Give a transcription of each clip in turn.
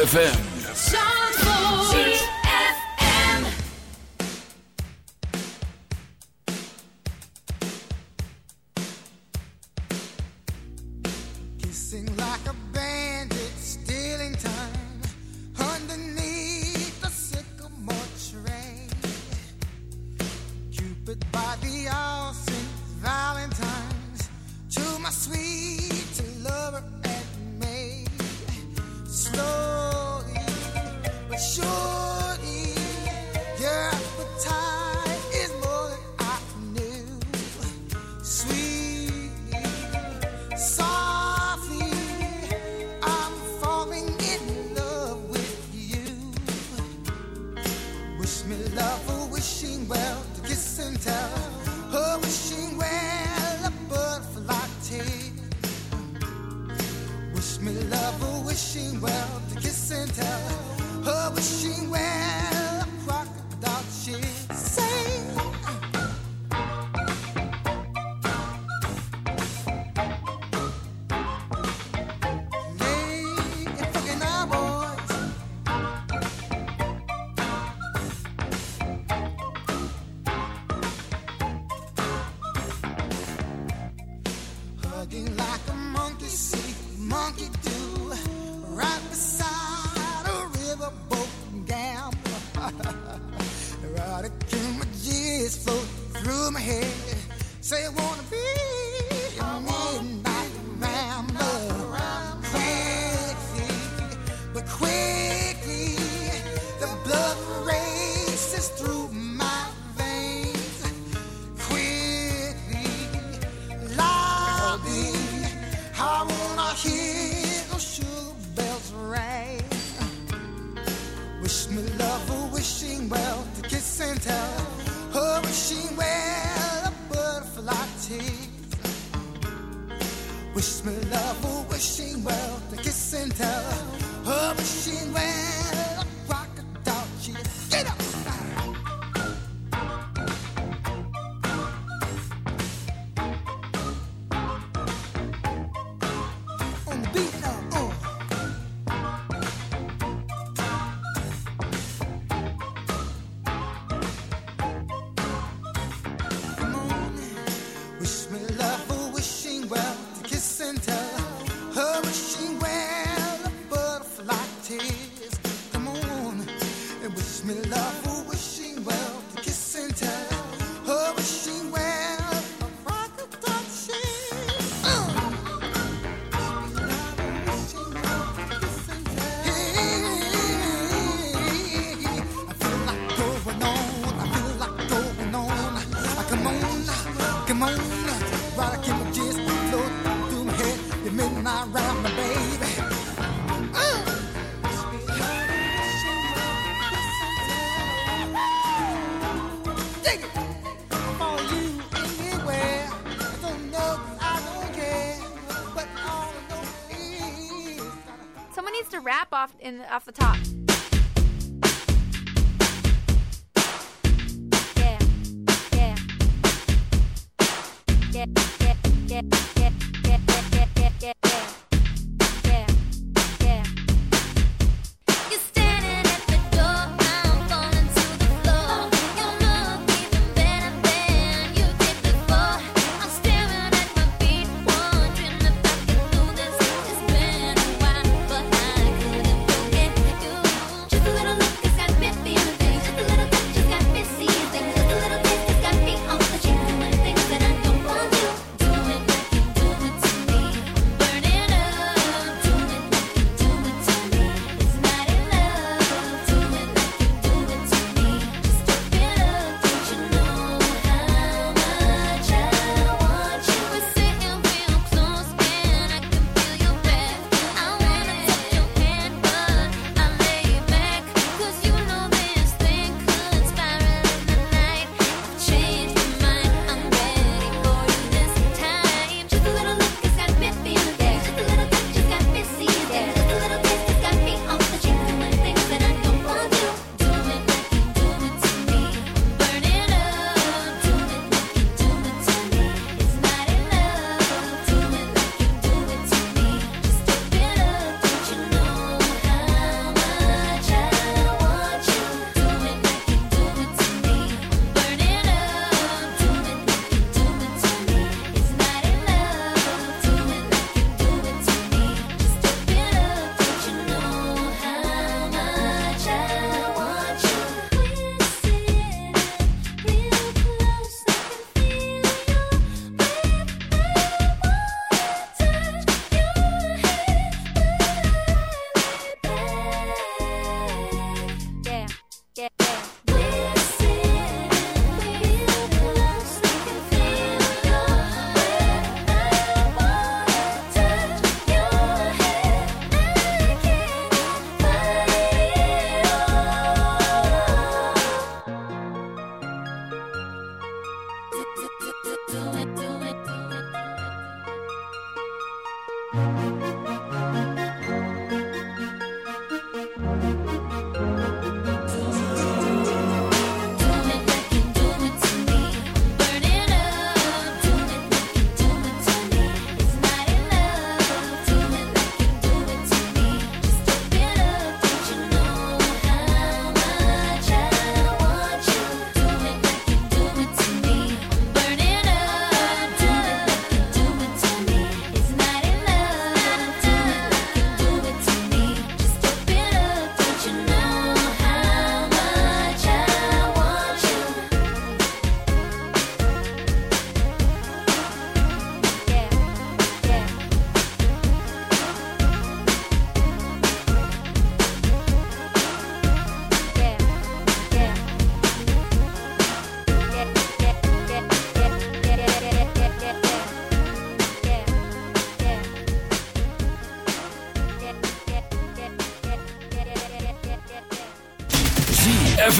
ZFM. In off the top.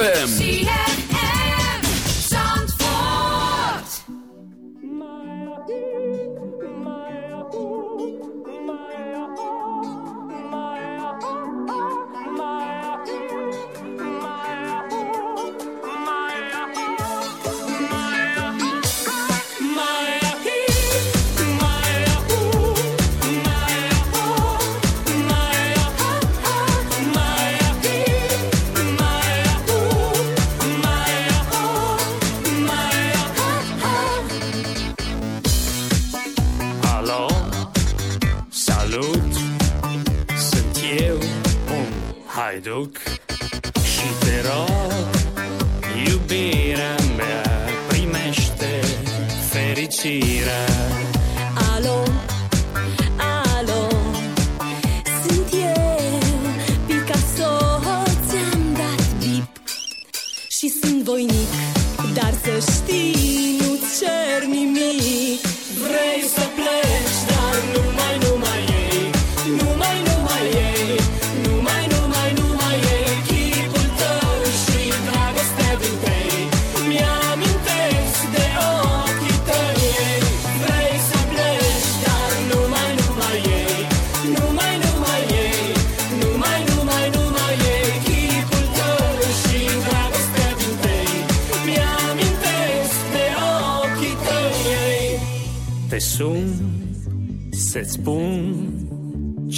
ZFM.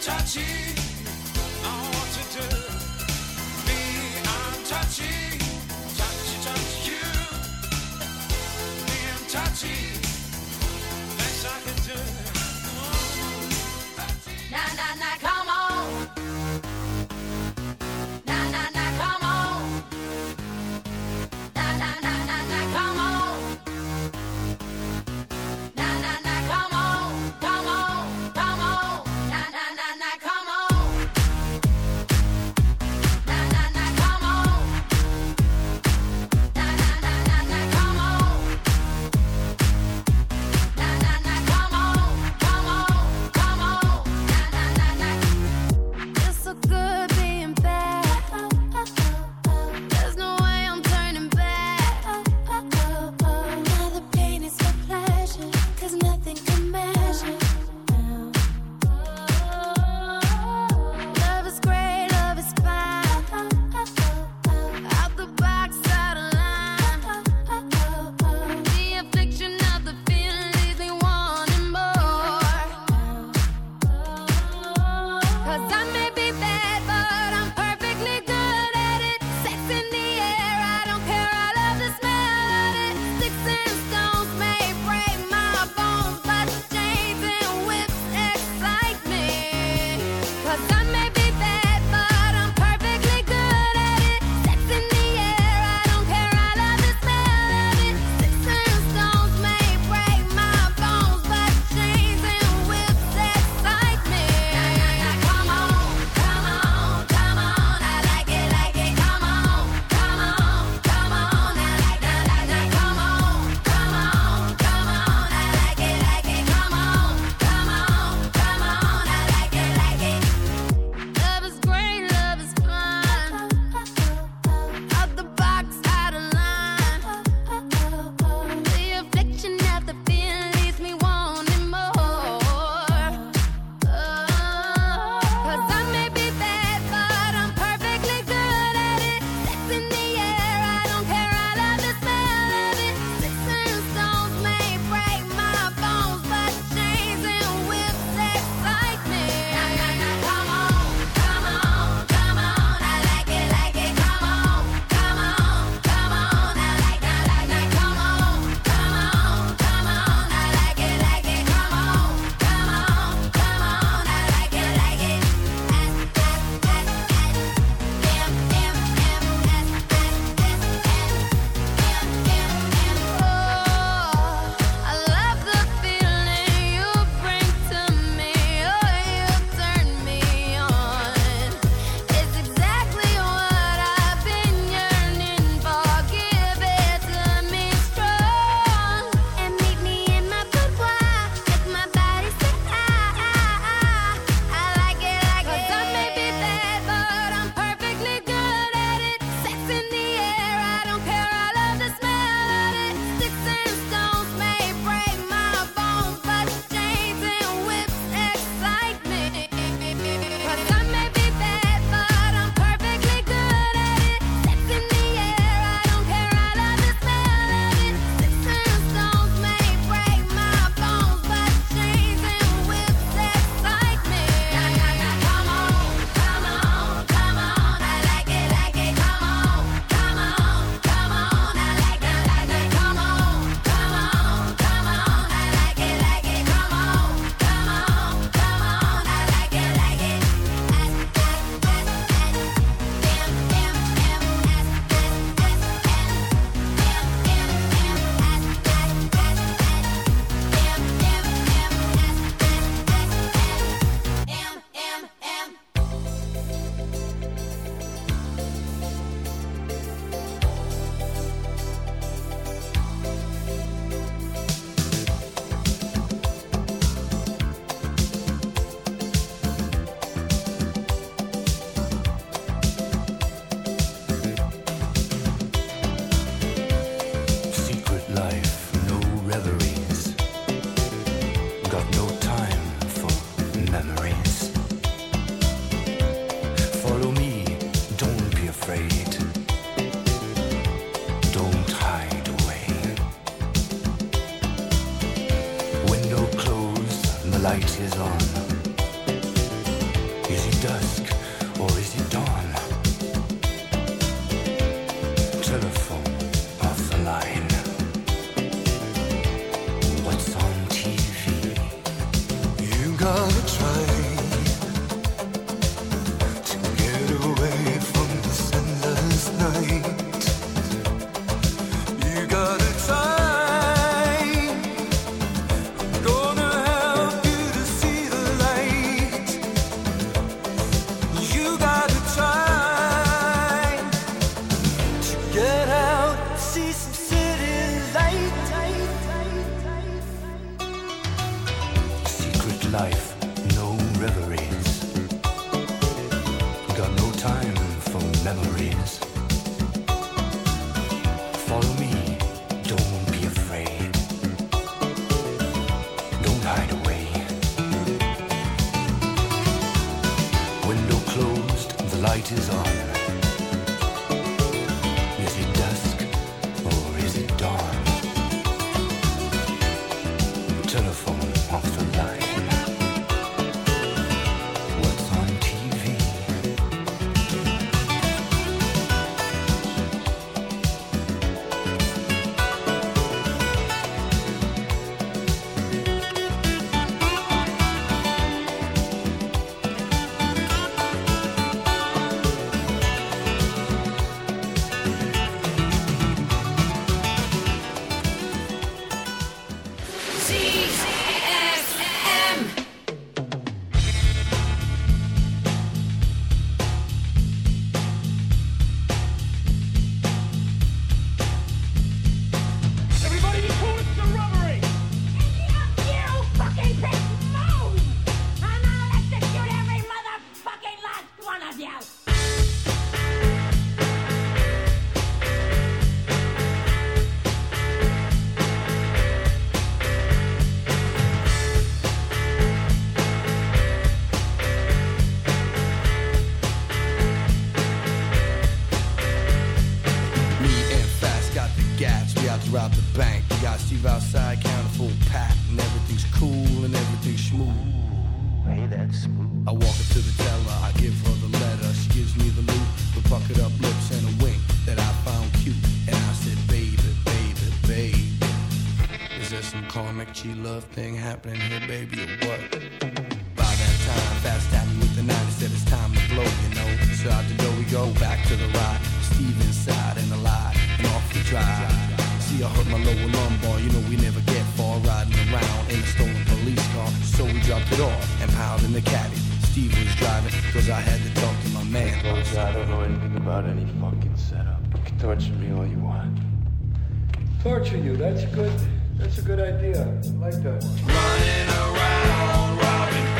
touchy. Secret life. I walk up to the teller, I give her the letter. She gives me the loot, the bucket up lips, and a wink that I found cute. And I said, baby, baby, baby. Is there some karmic G love thing happening here, baby? without any fucking setup. You can torture me all you want. Torture you, that's good. That's a good idea. I like that. Running around, robbing.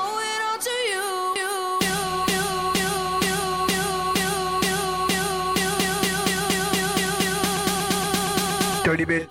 পরিবেশ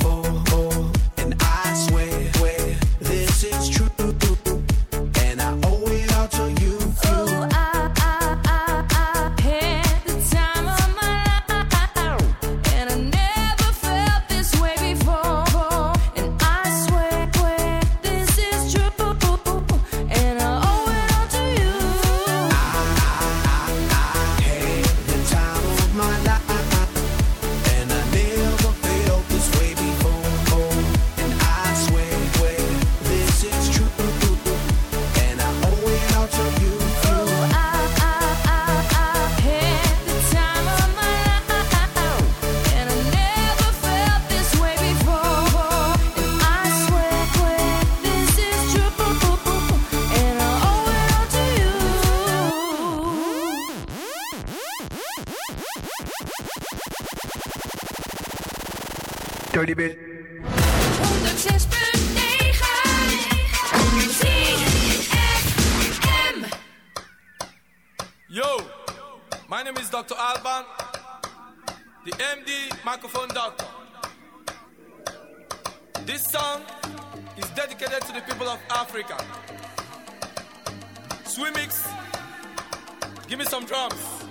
Yo, my name is Dr. Alban, the MD microphone doctor. This song is dedicated to the people of Africa. Swimix, give me some drums.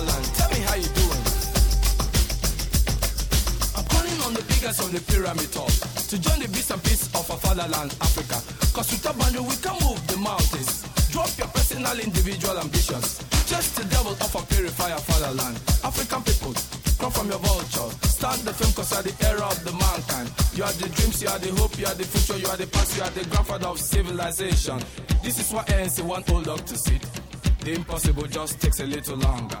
Motherland, tell me how you doing. I'm calling on the biggest of the pyramid top to join the beast and peace of our fatherland, Africa. Cause with a boundary we can move the mountains. Drop your personal individual ambitions. Just the devil of a purifier fatherland. African people, come from your vulture. Start the film cause you are the era of the mankind. You are the dreams, you are the hope, you are the future, you are the past, you are the grandfather of civilization. This is why ANC want old dog to sit. The impossible just takes a little longer.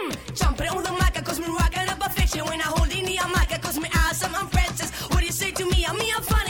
Mm, jumping on the mic, cause me rocking up a fiction. When I hold in the mic, cause me awesome, I'm princess. What do you say to me? I'm me, I'm funny,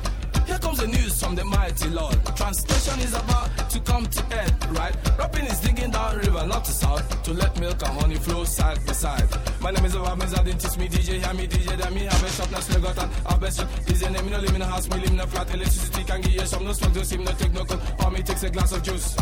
Here comes the news from the mighty Lord. Translation is about to come to end, right? Rapping is digging down river, not to south, to let milk and honey flow side by side. My name is Obamiz, I didn't teach me DJ, hear me DJ, then me have a shop, still got an have best shop. DJ name, me no live in a house, me live in a flat, electricity can give you some, no smoke, no steam, no take no cold, or me takes a glass of juice.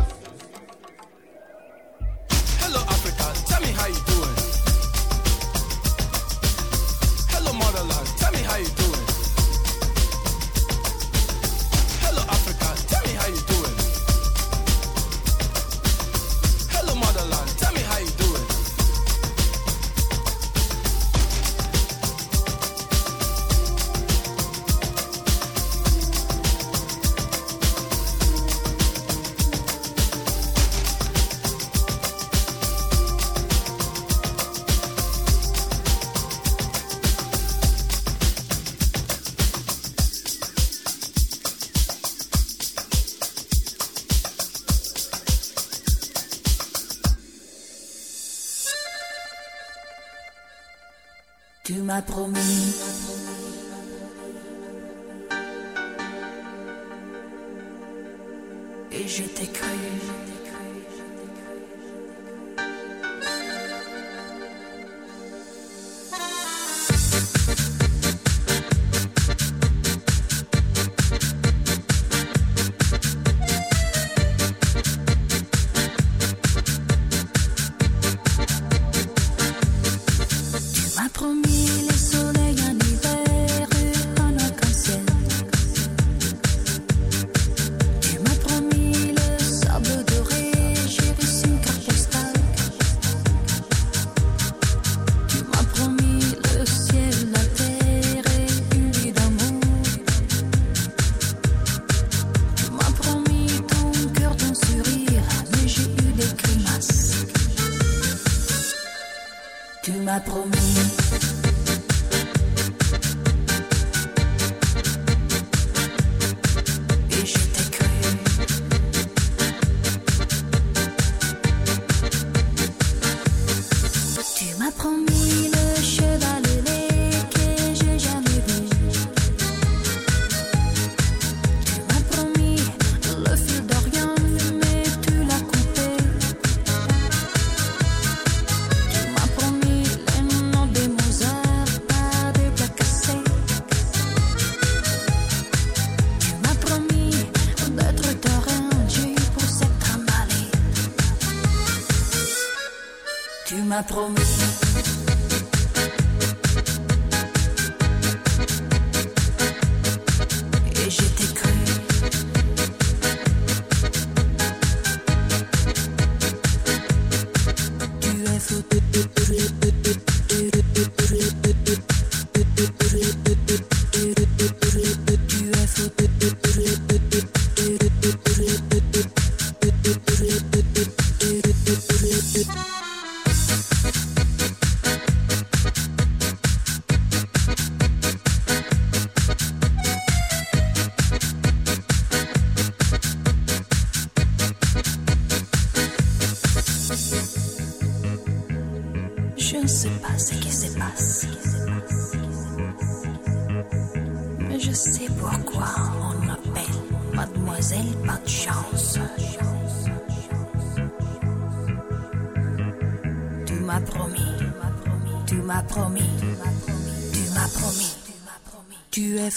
passe. Je sais pourquoi on m'appelle Mademoiselle Pas de chance. Tu m'as promis, tu m'as promis, tu m'as promis, tu es.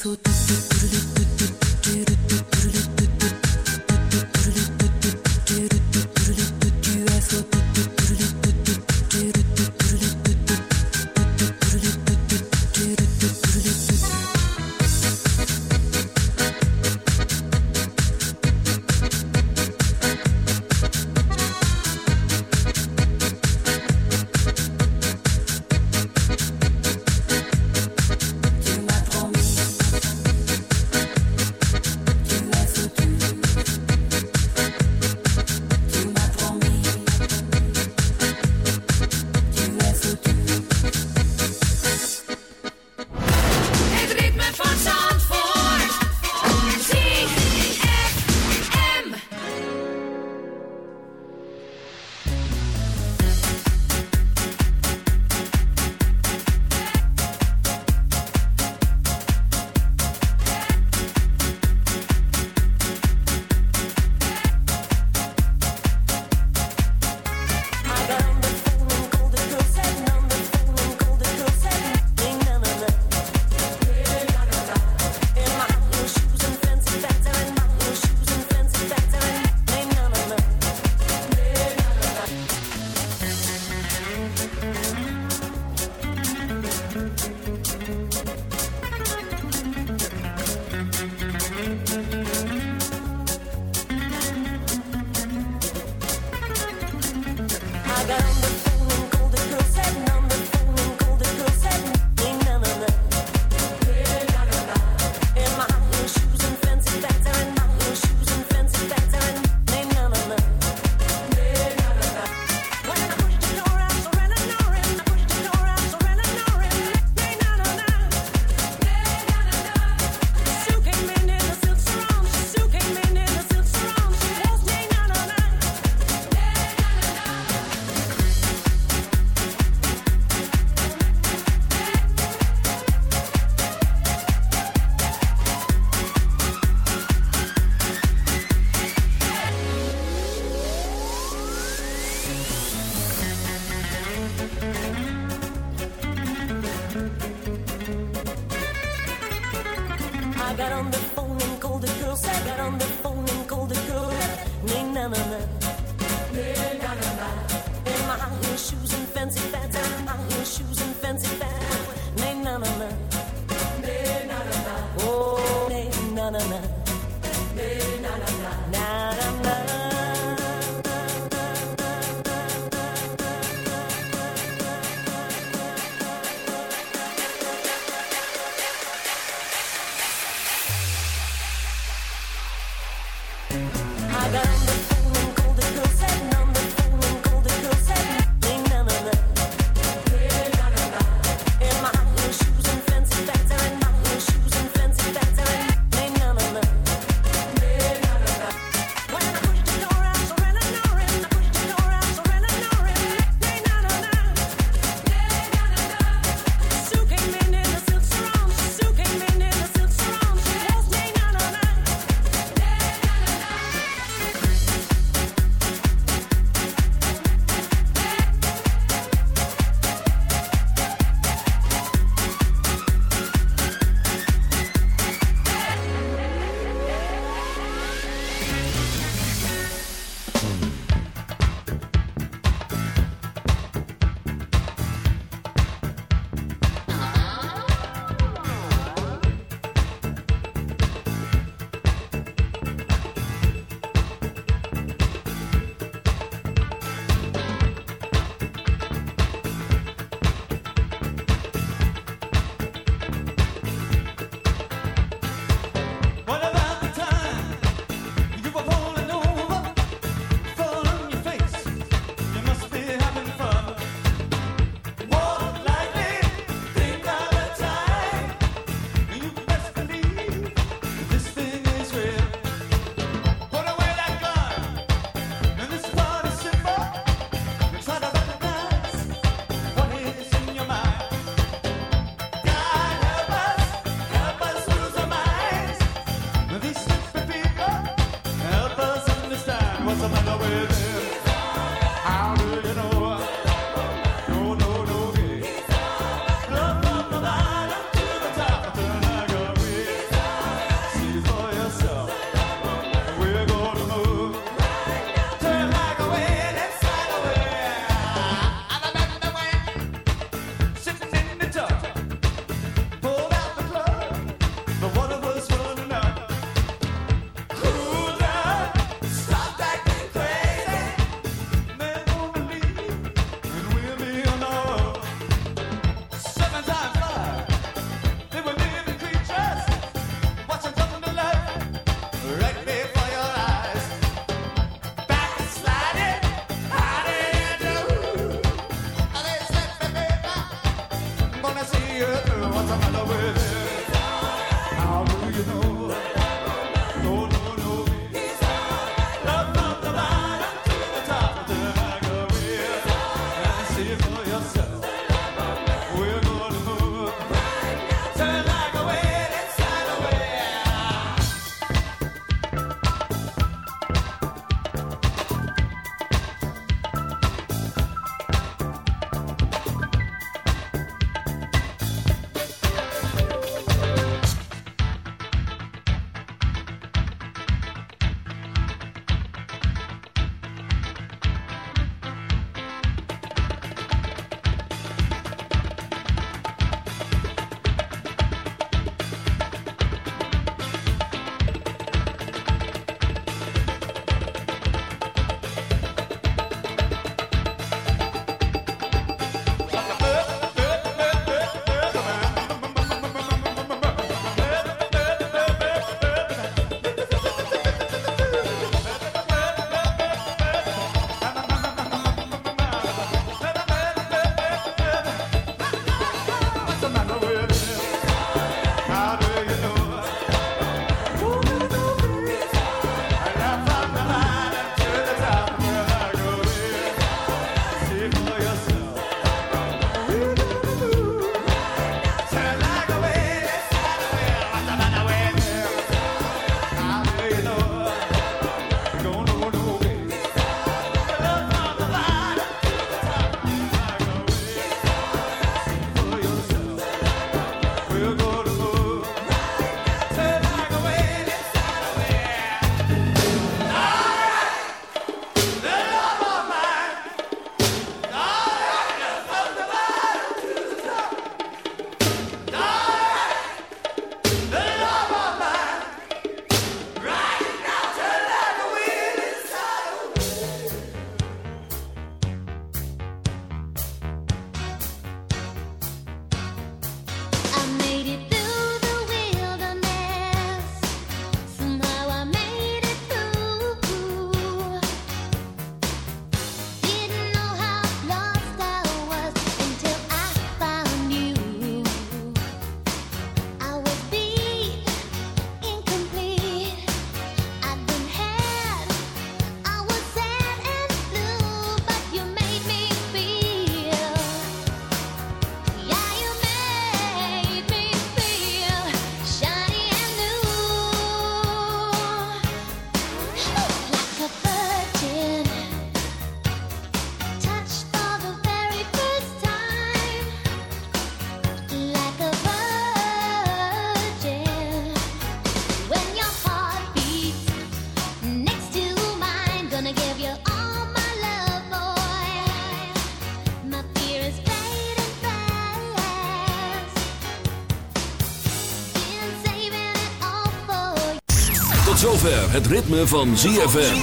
Zover het ritme van ZFM.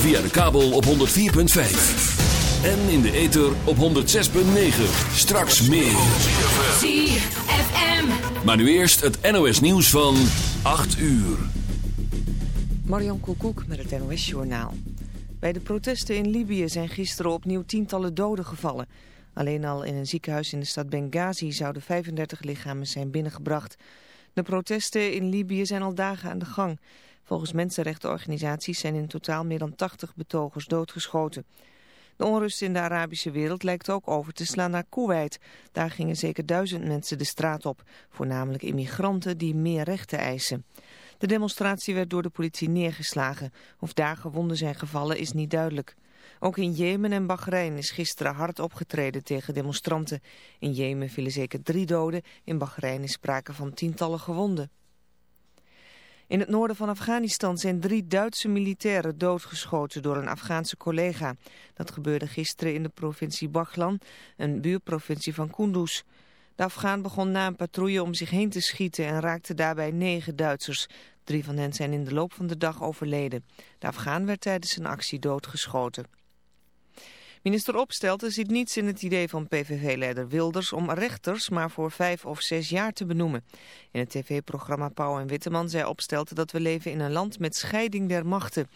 Via de kabel op 104.5. En in de ether op 106.9. Straks meer. ZFM. Maar nu eerst het NOS nieuws van 8 uur. Marion Koekoek met het NOS Journaal. Bij de protesten in Libië zijn gisteren opnieuw tientallen doden gevallen. Alleen al in een ziekenhuis in de stad Benghazi zouden 35 lichamen zijn binnengebracht. De protesten in Libië zijn al dagen aan de gang. Volgens mensenrechtenorganisaties zijn in totaal meer dan 80 betogers doodgeschoten. De onrust in de Arabische wereld lijkt ook over te slaan naar Kuwait. Daar gingen zeker duizend mensen de straat op, voornamelijk immigranten die meer rechten eisen. De demonstratie werd door de politie neergeslagen. Of daar gewonden zijn gevallen is niet duidelijk. Ook in Jemen en Bahrein is gisteren hard opgetreden tegen demonstranten. In Jemen vielen zeker drie doden, in Bahrein is sprake van tientallen gewonden. In het noorden van Afghanistan zijn drie Duitse militairen doodgeschoten door een Afghaanse collega. Dat gebeurde gisteren in de provincie Baghlan, een buurprovincie van Kunduz. De Afghaan begon na een patrouille om zich heen te schieten en raakte daarbij negen Duitsers. Drie van hen zijn in de loop van de dag overleden. De Afghaan werd tijdens een actie doodgeschoten. Minister Opstelten ziet niets in het idee van PVV-leider Wilders om rechters maar voor vijf of zes jaar te benoemen. In het tv-programma Pauw en Witteman zei Opstelten dat we leven in een land met scheiding der machten.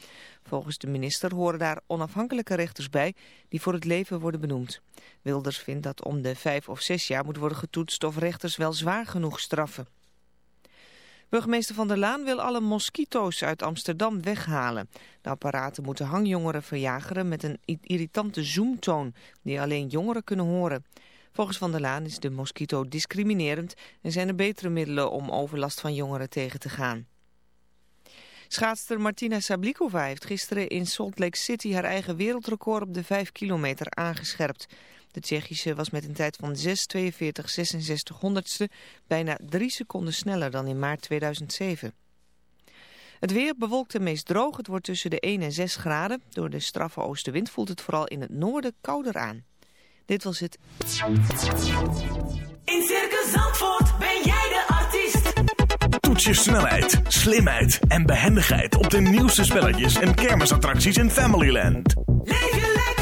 Volgens de minister horen daar onafhankelijke rechters bij die voor het leven worden benoemd. Wilders vindt dat om de vijf of zes jaar moet worden getoetst of rechters wel zwaar genoeg straffen. Burgemeester Van der Laan wil alle moskito's uit Amsterdam weghalen. De apparaten moeten hangjongeren verjageren met een irritante zoomtoon die alleen jongeren kunnen horen. Volgens Van der Laan is de moskito discriminerend en zijn er betere middelen om overlast van jongeren tegen te gaan. Schaatster Martina Sablikova heeft gisteren in Salt Lake City haar eigen wereldrecord op de 5 kilometer aangescherpt. De Tsjechische was met een tijd van 6.42.66 honderdste bijna drie seconden sneller dan in maart 2007. Het weer bewolkt en meest droog. Het wordt tussen de 1 en 6 graden. Door de straffe oostenwind voelt het vooral in het noorden kouder aan. Dit was het. In Circus Zandvoort ben jij de artiest. Toets je snelheid, slimheid en behendigheid op de nieuwste spelletjes en kermisattracties in Familyland. Leef je lekker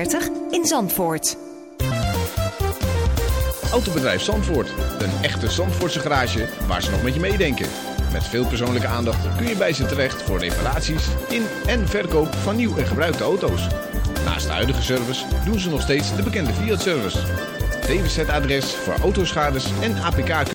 in Zandvoort. Autobedrijf Zandvoort. Een echte Zandvoortse garage waar ze nog met je meedenken. Met veel persoonlijke aandacht kun je bij ze terecht voor reparaties in en verkoop van nieuw en gebruikte auto's. Naast de huidige service doen ze nog steeds de bekende Fiat-service. DWZ-adres voor autoschades en APK